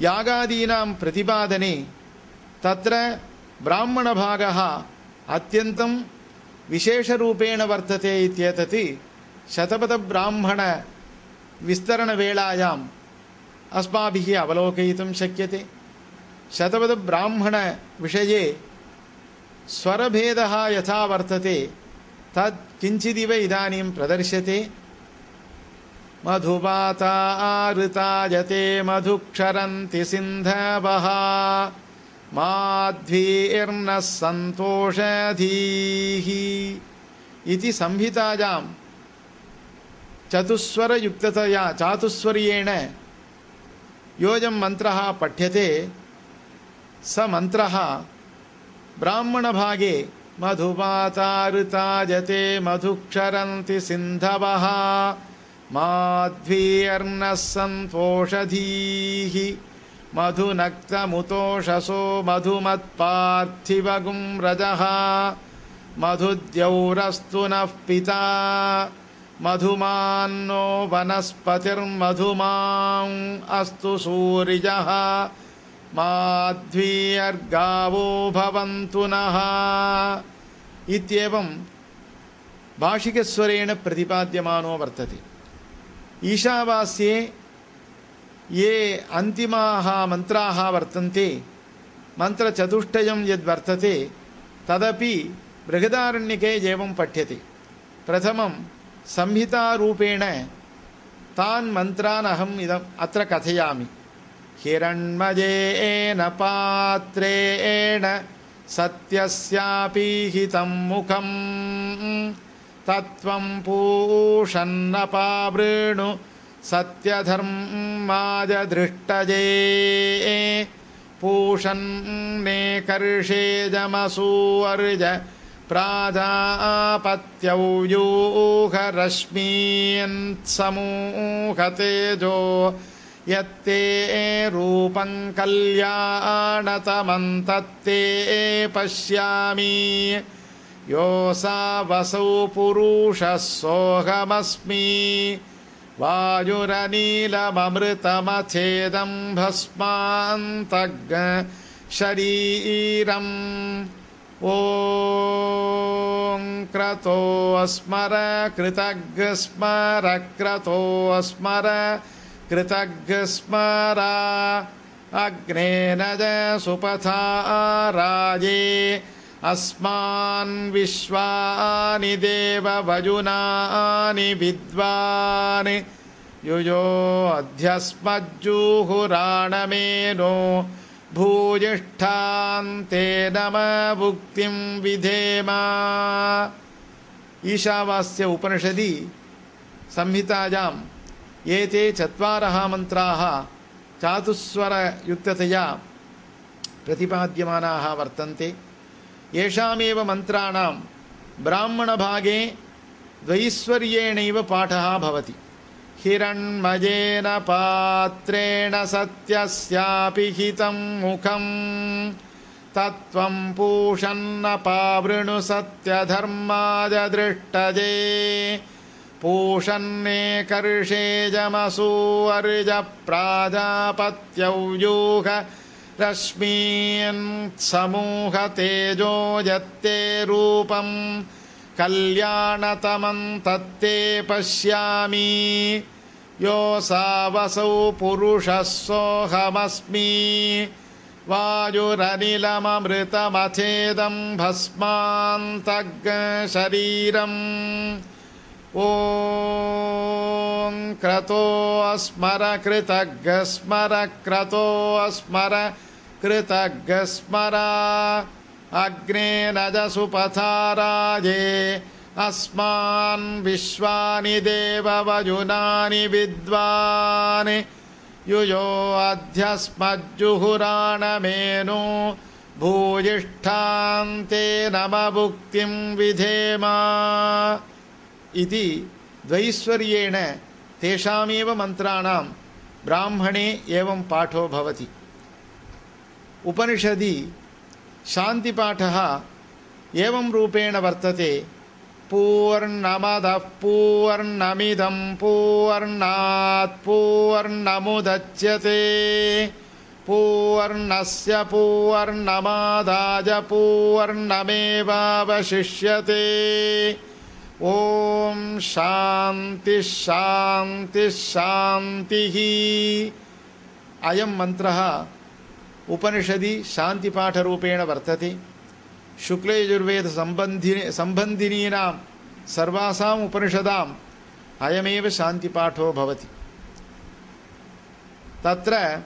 यागादीनां प्रतिपादने तत्र ब्राह्मणभागः अत्यन्तं विशेषरूपेण वर्तते इत्येतत् शतपथब्राह्मणविस्तरणवेलायाम् अस्माभिः अवलोकयितुं शक्यते। शतपथब्राह्मणविषये स्वरभेदः यथा वर्तते तत् किञ्चिदिव इदानीं प्रदर्श्यते मधुपाता आऋतायते मधुक्षरन्ति सिन्धवः। माध्वीर्नः सन्तोषधीः। इति संहितायां चतुस्वरयुक्ततया चातुस्वर्येण योऽयं मन्त्रः पठ्यते। स मन्त्रः ब्राह्मणभागे मधुपाताऋतायते मधुक्षरन्ति सिन्धवः माध्वीर्नः सन्तोषधीः मधुनक्तमुतोषसो मधुमत्पार्थिवगुं रजः। मधुद्यौरस्तु नः पिता। मधुमान्नो वनस्पतिर्मधुमाम् अस्तु सूरिजः माध्वीर्गावो भवन्तु नः। इत्येवं भाषिकस्वरेण प्रतिपाद्यमानो वर्तते ईशावास्ये ये अन्तिमाः मन्त्राः वर्तन्ते मन्त्रचतुष्टयं यद्वर्तते तदपि बृहदारण्यके एवं पठ्यते प्रथमं संहितारूपेण तान् मन्त्रान् अहम् इदम् अत्र कथयामि हिरण्मयेन पात्रेण सत्यस्यापीहितं मुखं तत्त्वं पूषन्नपावृणु सत्यधर्माय दृष्टजे। पूषन्ने कर्षेजमसूर्ज प्राजापत्यौ यूहरश्मीयन्समूहतेजो यत्ते रूपं कल्याणतमन्तत्ते पश्यामि योऽसा वसौ पुरुषः सोऽहमस्मि। वायुरनीलममृतमच्छेदं भस्मान्तग् शरीरम् ॐ क्रतोऽस्मर कृतग्स्मर क्रतोऽस्मर कृतग्स्मर अग्नेन च सुपथा राजे अस्मान् विश्वानि देववजुनानि विद्वान्। युयो अध्यस्मज्जुहुराणमेनो भूयिष्ठान्ते नम भुक्तिं विधेम। ईशावास्य उपनिषदि संहितायाम् एते चत्वारः मन्त्राः चातुस्वरयुक्ततया प्रतिपाद्यमानाः वर्तन्ते येषामेव मन्त्राणां ब्राह्मणभागे द्वैश्वर्येणैव पाठः भवति। हिरण्मयेन पात्रेण सत्यस्यापि हितं मुखं तत्त्वं पूषन्नपावृणु सत्यधर्माय दृष्टजे। पूषन्ने कर्षेजमसूर्ज प्राजापत्यौ यूह रश्मीन् समूहतेजो यत्ते रूपं कल्याणतमं तत्ते पश्यामि। योऽसावसौ पुरुषः सोऽहमस्मि वायुरनिलममृतमथेदं भस्मान्तग्शरीरम्। ॐ क्रतोऽस्मर कृतग्स्मर क्रतोऽस्मर कृतग्स्मर अग्ने नजसुपथाराजे अस्मान् विश्वानि देववजुनानि विद्वान्। युयो अध्यस्मज्जुहुराणमेनो भूयिष्ठान्ते नमभुक्तिं विधेम। इति द्वैश्वर्येण तेषामेव मन्त्राणां ब्राह्मणे एवं पाठो भवति उपनिषदि शान्तिपाठः एवं रूपेण वर्तते। पूर्णमदः पूर्णमिदं पूर्णात् पूर्णमुदच्यते। पूर्णस्य पूर्णमादाय पूर्णमेवावशिष्यते। ॐ शान्तिः शान्तिः शान्तिः। अयं मन्त्रः उपनिषदि शान्तिपाठरूपेण वर्तते। शुक्लयजुर्वेदसम्बन्धि सम्बन्धिनीनां सर्वासाम् उपनिषदाम् अयमेव शान्तिपाठो भवति। तत्र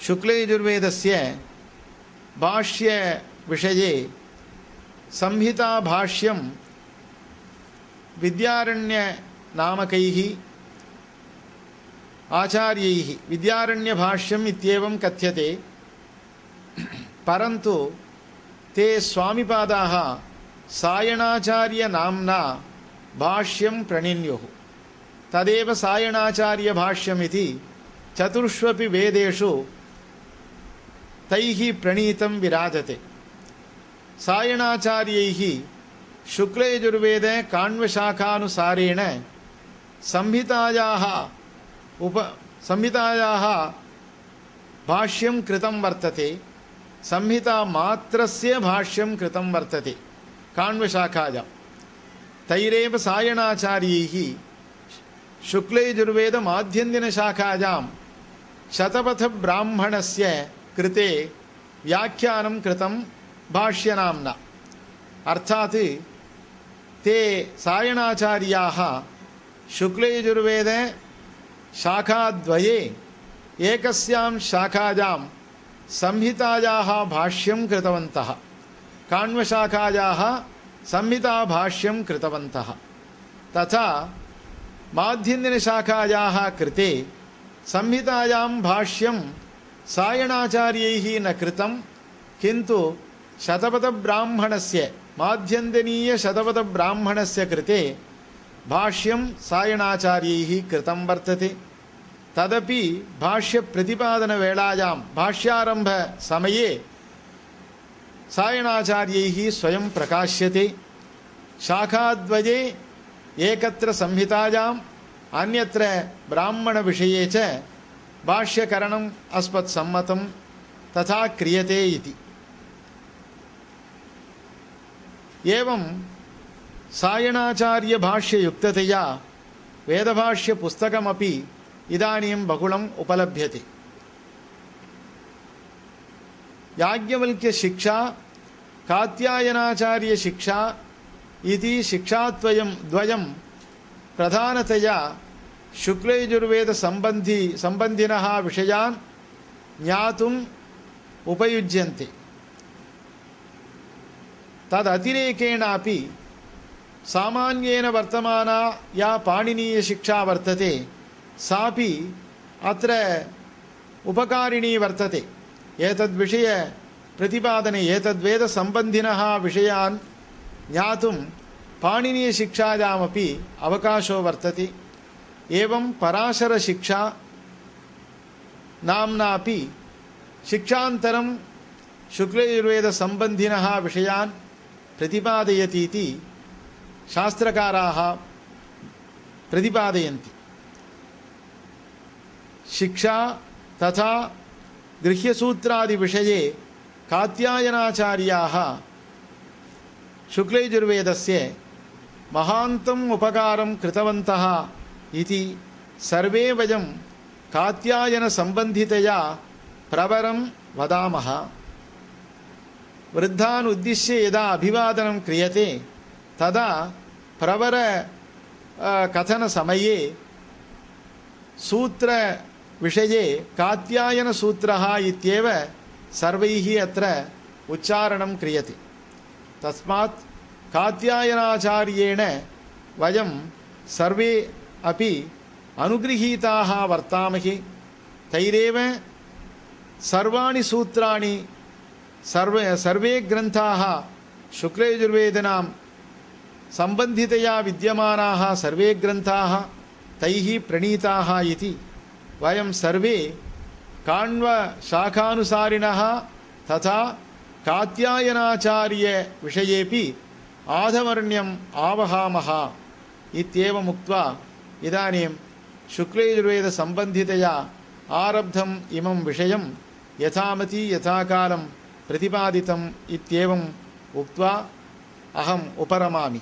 शुक्लयजुर्वेदस्य भाष्यविषये संहिताभाष्यं विद्यारण्यनामकैः आचार्यैः विद्यारण्यभाष्यम् इत्येवं कथ्यते। परन्तु ते स्वामिपादाः सायणाचार्यनाम्ना भाष्यं प्रणिन्युः। तदेव सायणाचार्यभाष्यमिति चतुर्ष्वपि वेदेषु तैः प्रणीतं विराजते। सायणाचार्यैः शुक्लयजुर्वेदे काण्वशाखानुसारेण संहितायाः उप संहितायाः भाष्यं कृतं वर्तते। संहितामात्रस्य भाष्यं कृतं वर्तते। काण्वशाखायां तैरेव सायणाचार्यैः शुक्लयजुर्वेदमाध्यन्दिनशाखायां शतपथब्राह्मणस्य कृते व्याख्यानं कृतं भाष्यनाम्ना। अर्थात् ते सायणाचार्याः शुक्लयजुर्वेदे शाखाद्वये। एकस्यां शाखायां संहितायाः भाष्यं कृतवन्तः। काण्वशाखायाः संहिताभाष्यं कृतवन्तः। तथा माध्यन्दिनशाखायाः कृते संहितायां भाष्यं सायणाचार्यैः न कृतं, किन्तु शतपथब्राह्मणस्य, माध्यन्दिनीयशतपथब्राह्मणस्य कृते भाष्यं सायणाचार्यैः कृतं वर्तते। तदपि भाष्यप्रतिपादनवेलायां भाष्यारम्भसमये सायणाचार्यैः स्वयं प्रकाश्यते। शाखाद्वये एकत्र संहितायाम् अन्यत्र ब्राह्मणविषये च भाष्यकरणम् अस्मत्सम्मतं तथा क्रियते इति। एवं सायणाचार्यभाष्ययुक्ततया वेदभाष्यपुस्तकमपि इदानीं बहुलम् उपलभ्यते याज्ञवल्क्यशिक्षा कात्यायनाचार्यशिक्षा इति शिक्षाद्वयं द्वयं प्रधानतया शुक्लयजुर्वेदसम्बन्धि सम्बन्धिनः विषयान् ज्ञातुम् उपयुज्यन्ते तदतिरेकेणापि सामान्येन वर्तमाना या पाणिनीयशिक्षा वर्तते सापि अत्र उपकारिणी वर्तते। एतद्विषयप्रतिपादने एतद्वेदसम्बन्धिनः विषयान् ज्ञातुं पाणिनीयशिक्षायामपि अवकाशो वर्तते। एवं पराशरशिक्षा नाम्नापि शिक्षान्तरं शुक्लयजुर्वेदसम्बन्धिनः विषयान् प्रतिपादयतीति शास्त्रकाराः प्रतिपादयन्ति। शिक्षा तथा गृह्यसूत्रादिविषये कात्यायनाचार्याः शुक्लयजुर्वेदस्य महान्तम् उपकारं कृतवन्तः इति सर्वे वयं कात्यायनसम्बन्धितया प्रवरं वदामः वृद्धान् उद्दिश्य यदा अभिवादनं क्रियते तदा प्रवर कथनसमये सूत्रविषये कात्यायनसूत्रः इत्येव सर्वैः अत्र उच्चारणं क्रियते। तस्मात् कात्यायनाचार्येण वयं सर्वे अपि अनुगृहीताः वर्तामहे। तैरेव सर्वाणि सूत्राणि सर्वे सर्वे ग्रन्थाः शुक्लयजुर्वेदिनां सम्बन्धितया विद्यमानाः सर्वे ग्रन्थाः तैः प्रणीताः इति वयं सर्वे काण्वशाखानुसारिणः तथा कात्यायनाचार्यविषयेपि आधवर्ण्यम् आवहामः इत्येवमुक्त्वा इदानीं शुक्लयजुर्वेदसम्बन्धितया आरब्धम् इमं विषयं यथामति यथाकालं प्रतिपादितम् इत्येवम् उक्त्वा अहम् उपरमामि